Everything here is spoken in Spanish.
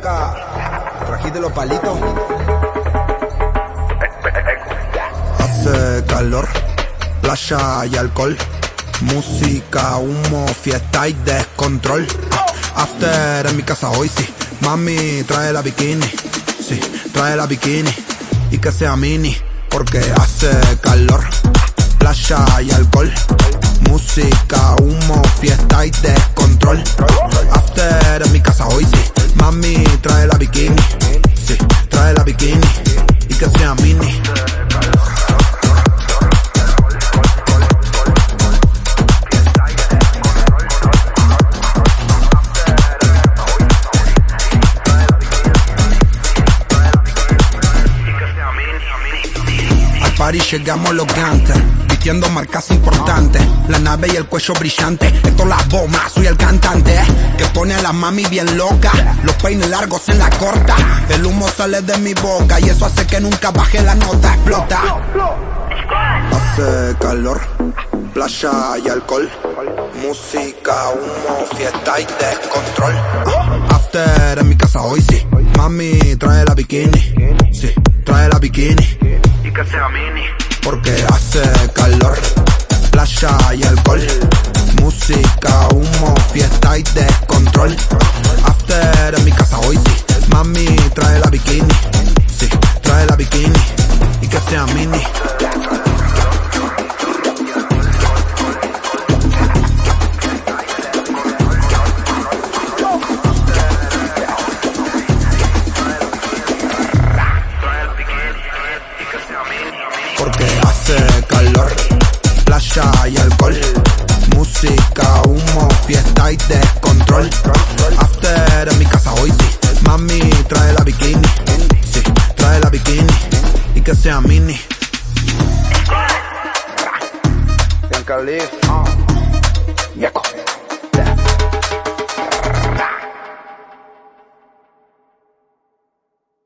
Trajiste los palitos. Hace calor, playa y alcohol. Música, humo, fiesta y descontrol. After en mi casa hoy sí. Mami, trae la bikini. Sí, trae la bikini. Y que sea mini, porque hace calor. Playa y alcohol. Música, humo, fiesta y descontrol. Party llegamos los gantes, vistiendo marcas importantes. La nave y el cuello brillante, esto la bomba, soy el cantante. Que pone a la mami bien loca, los peines largos en la corta. El humo sale de mi boca y eso hace que nunca baje la nota, explota. Hace calor, playa y alcohol. Música, humo, fiesta y descontrol. After en mi casa hoy sí. Mami, trae la bikini. Sí, trae la bikini. Que sea mini. Porque hace calor, playa y alcohol. Música, humo, fiesta y descontrol. After en mi casa hoy sí. Mami, trae la bikini. Sí, trae la bikini. Y que sea mini. fiesta y descontrol. After en mi casa hoy sí. Mami, trae la bikini. Sí, trae la bikini. Y que sea mini. En Calif. Yeco.